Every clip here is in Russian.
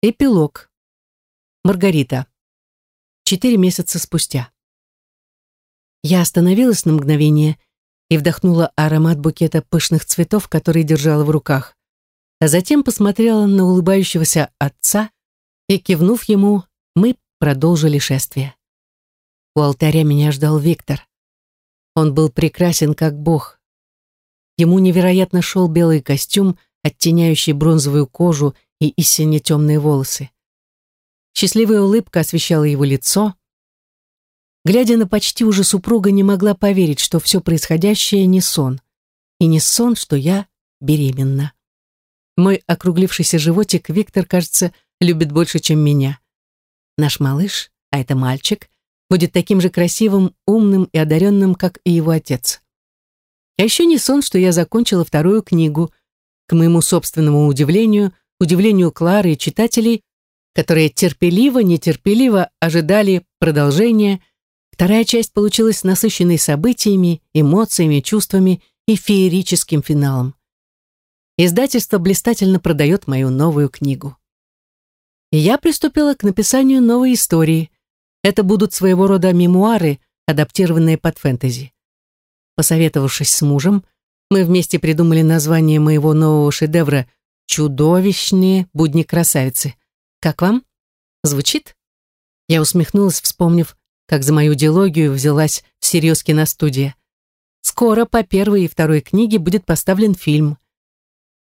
Эпилог. Маргарита. Четыре месяца спустя. Я остановилась на мгновение и вдохнула аромат букета пышных цветов, который держала в руках, а затем посмотрела на улыбающегося отца и, кивнув ему, мы продолжили шествие. У алтаря меня ждал Виктор. Он был прекрасен как бог. Ему невероятно шел белый костюм, оттеняющий бронзовую кожу и истинно темные волосы. Счастливая улыбка освещала его лицо. Глядя на почти уже супруга, не могла поверить, что все происходящее не сон. И не сон, что я беременна. Мой округлившийся животик Виктор, кажется, любит больше, чем меня. Наш малыш, а это мальчик, будет таким же красивым, умным и одаренным, как и его отец. А еще не сон, что я закончила вторую книгу. К моему собственному удивлению, удивлению Клары и читателей, которые терпеливо-нетерпеливо ожидали продолжения, вторая часть получилась насыщенной событиями, эмоциями, чувствами и феерическим финалом. Издательство блистательно продает мою новую книгу. И я приступила к написанию новой истории. Это будут своего рода мемуары, адаптированные под фэнтези. Посоветовавшись с мужем, мы вместе придумали название моего нового шедевра «Чудовищные будни красавицы». Как вам? Звучит? Я усмехнулась, вспомнив, как за мою диалогию взялась всерьез киностудия. Скоро по первой и второй книге будет поставлен фильм.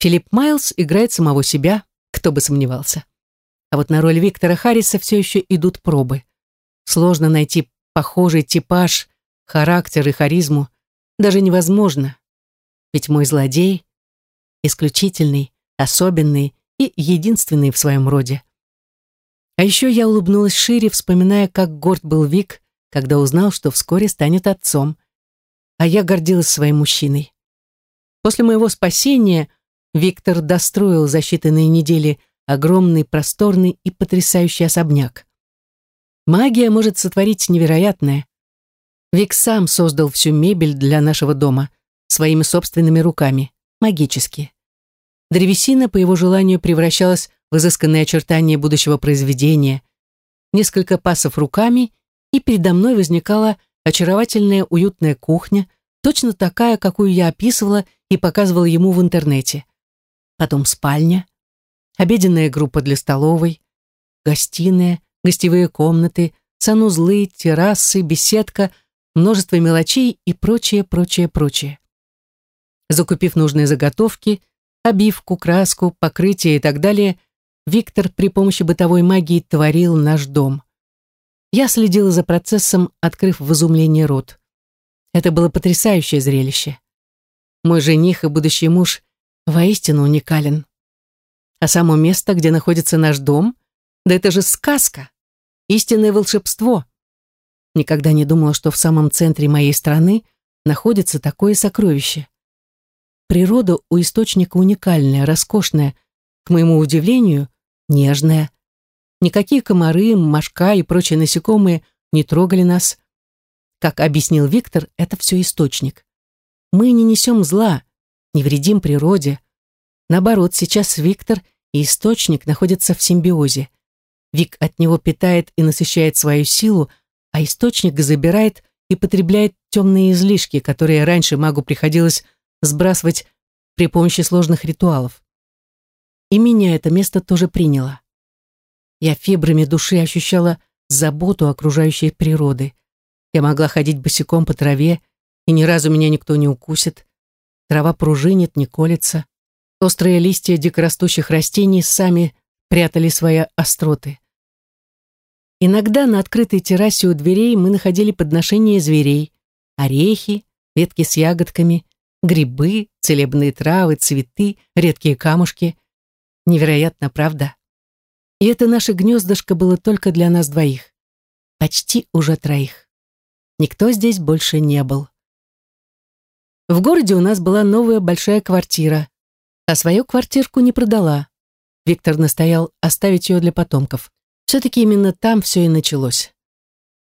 Филипп Майлз играет самого себя, кто бы сомневался. А вот на роль Виктора Харриса все еще идут пробы. Сложно найти похожий типаж, характер и харизму. Даже невозможно. Ведь мой злодей исключительный, особенный и единственный в своем роде. А еще я улыбнулась шире, вспоминая, как горд был Вик, когда узнал, что вскоре станет отцом. А я гордилась своим мужчиной. После моего спасения Виктор достроил за считанные недели огромный, просторный и потрясающий особняк. Магия может сотворить невероятное. Вик сам создал всю мебель для нашего дома своими собственными руками, магически. Древесина, по его желанию, превращалась в изысканные очертания будущего произведения. Несколько пасов руками, и передо мной возникала очаровательная уютная кухня, точно такая, какую я описывала и показывала ему в интернете. Потом спальня, обеденная группа для столовой, гостиная, гостевые комнаты, санузлы, террасы, беседка, множество мелочей и прочее, прочее, прочее. Закупив нужные заготовки, обивку, краску, покрытие и так далее, Виктор при помощи бытовой магии творил наш дом. Я следила за процессом, открыв в изумлении рот. Это было потрясающее зрелище. Мой жених и будущий муж воистину уникален. А само место, где находится наш дом, да это же сказка, истинное волшебство. Никогда не думала, что в самом центре моей страны находится такое сокровище. Природа у источника уникальная, роскошная, к моему удивлению, нежная. Никакие комары, мошка и прочие насекомые не трогали нас. Как объяснил Виктор, это все источник. Мы не несем зла, не вредим природе. Наоборот, сейчас Виктор и источник находятся в симбиозе. Вик от него питает и насыщает свою силу, а источник забирает и потребляет темные излишки, которые раньше магу приходилось сбрасывать при помощи сложных ритуалов. И меня это место тоже приняло. Я фибрами души ощущала заботу окружающей природы. Я могла ходить босиком по траве, и ни разу меня никто не укусит. Трава пружинит, не колется. Острые листья дикорастущих растений сами прятали свои остроты. Иногда на открытой террасе у дверей мы находили подношения зверей, орехи, ветки с ягодками, Грибы, целебные травы, цветы, редкие камушки. Невероятно, правда? И это наше гнездышко было только для нас двоих. Почти уже троих. Никто здесь больше не был. В городе у нас была новая большая квартира, а свою квартирку не продала. Виктор настоял оставить ее для потомков. Все-таки именно там все и началось.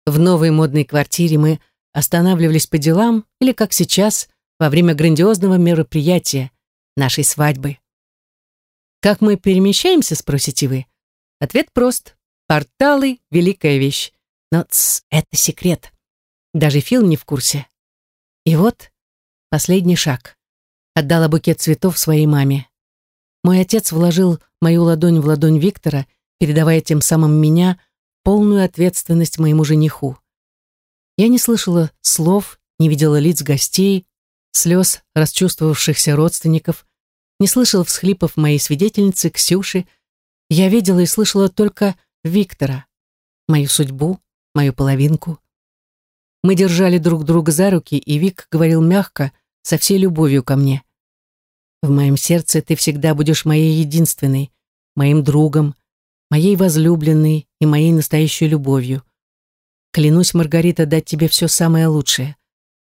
В новой модной квартире мы останавливались по делам или, как сейчас, во время грандиозного мероприятия, нашей свадьбы. Как мы перемещаемся, спросите вы? Ответ прост. Порталы — великая вещь. Но тс, это секрет. Даже Фил не в курсе. И вот последний шаг. Отдала букет цветов своей маме. Мой отец вложил мою ладонь в ладонь Виктора, передавая тем самым меня, полную ответственность моему жениху. Я не слышала слов, не видела лиц гостей, слез расчувствовавшихся родственников, не слышала всхлипов моей свидетельницы Ксюши. Я видела и слышала только Виктора, мою судьбу, мою половинку. Мы держали друг друга за руки, и Вик говорил мягко, со всей любовью ко мне. В моем сердце ты всегда будешь моей единственной, моим другом, моей возлюбленной и моей настоящей любовью. Клянусь, Маргарита, дать тебе все самое лучшее.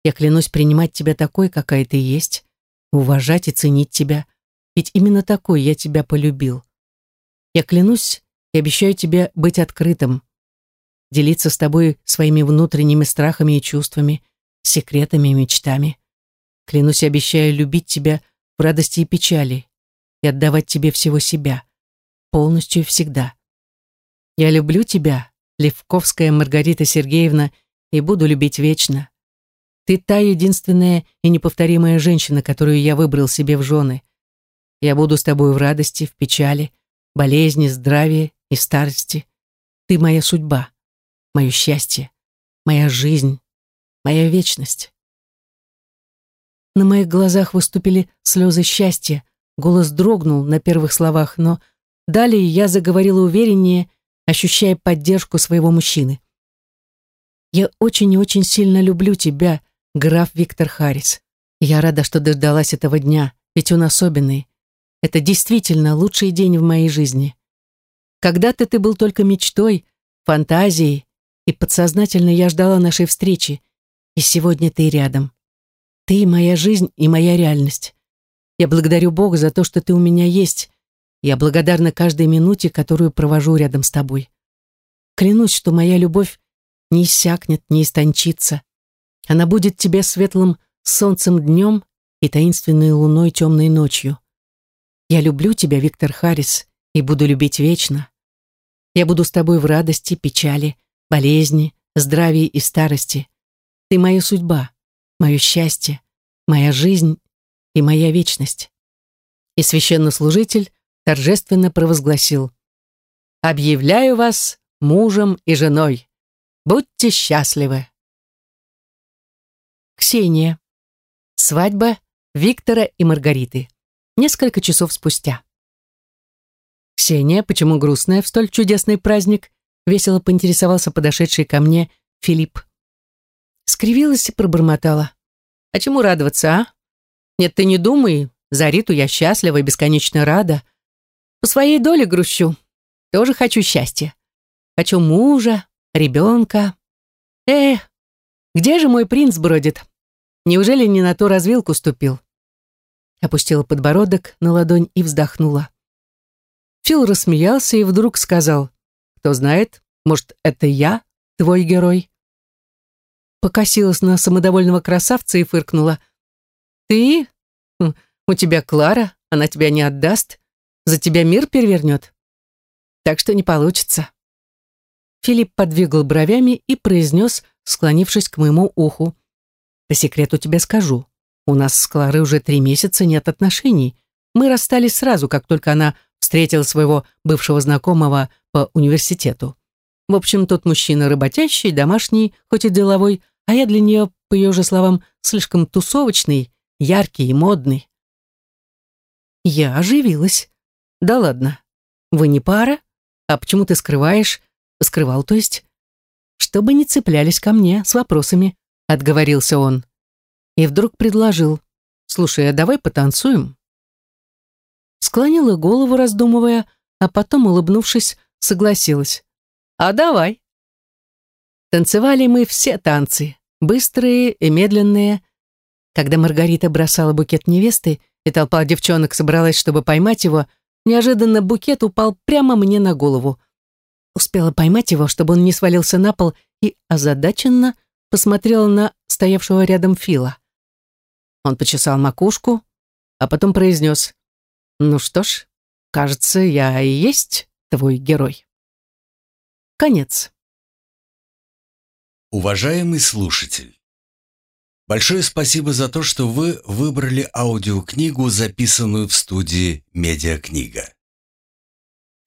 Я клянусь принимать тебя такой, какая ты есть, уважать и ценить тебя, ведь именно такой я тебя полюбил. Я клянусь и обещаю тебе быть открытым, делиться с тобой своими внутренними страхами и чувствами, секретами и мечтами. Клянусь и обещаю любить тебя в радости и печали и отдавать тебе всего себя, полностью и всегда. Я люблю тебя, Левковская Маргарита Сергеевна, и буду любить вечно. Ты та единственная и неповторимая женщина, которую я выбрал себе в жены. Я буду с тобой в радости, в печали, болезни, здравии и старости. Ты моя судьба, мое счастье, моя жизнь, моя вечность. На моих глазах выступили слезы счастья, голос дрогнул на первых словах, но далее я заговорила увереннее, ощущая поддержку своего мужчины. «Я очень и очень сильно люблю тебя, граф Виктор Харрис. Я рада, что дождалась этого дня, ведь он особенный. Это действительно лучший день в моей жизни. Когда-то ты был только мечтой, фантазией, и подсознательно я ждала нашей встречи, и сегодня ты рядом. Ты моя жизнь и моя реальность. Я благодарю Бога за то, что ты у меня есть. Я благодарна каждой минуте, которую провожу рядом с тобой. Клянусь, что моя любовь не иссякнет, не истончится. Она будет тебе светлым солнцем днем и таинственной луной темной ночью. Я люблю тебя, Виктор Харрис, и буду любить вечно. Я буду с тобой в радости, печали, болезни, здравии и старости. Ты моя судьба мое счастье, моя жизнь и моя вечность. И священнослужитель торжественно провозгласил «Объявляю вас мужем и женой. Будьте счастливы!» Ксения. Свадьба Виктора и Маргариты. Несколько часов спустя. «Ксения, почему грустная в столь чудесный праздник?» весело поинтересовался подошедший ко мне Филипп скривилась и пробормотала. «А чему радоваться, а? Нет, ты не думай, за Риту я счастлива и бесконечно рада. По своей доле грущу. Тоже хочу счастья. Хочу мужа, ребенка. Эх, где же мой принц бродит? Неужели не на ту развилку ступил?» Опустила подбородок на ладонь и вздохнула. Фил рассмеялся и вдруг сказал, «Кто знает, может, это я, твой герой?» покосилась на самодовольного красавца и фыркнула. «Ты? Хм, у тебя Клара, она тебя не отдаст, за тебя мир перевернет. Так что не получится». Филипп подвигал бровями и произнес, склонившись к моему уху. «По секрету тебе скажу, у нас с Кларой уже три месяца нет отношений. Мы расстались сразу, как только она встретила своего бывшего знакомого по университету. В общем, тот мужчина работящий, домашний, хоть и деловой, а я для нее, по ее же словам, слишком тусовочный, яркий и модный. Я оживилась. Да ладно. Вы не пара? А почему ты скрываешь? Скрывал, то есть? Чтобы не цеплялись ко мне с вопросами, отговорился он. И вдруг предложил. Слушай, а давай потанцуем? Склонила голову, раздумывая, а потом, улыбнувшись, согласилась. А давай. Танцевали мы все танцы, Быстрые и медленные. Когда Маргарита бросала букет невесты, и толпа девчонок собралась, чтобы поймать его, неожиданно букет упал прямо мне на голову. Успела поймать его, чтобы он не свалился на пол, и озадаченно посмотрела на стоявшего рядом Фила. Он почесал макушку, а потом произнес, «Ну что ж, кажется, я и есть твой герой». Конец. Уважаемый слушатель, большое спасибо за то, что вы выбрали аудиокнигу, записанную в студии «Медиакнига».